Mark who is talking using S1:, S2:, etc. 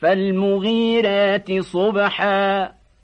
S1: فالمغيرات صبحا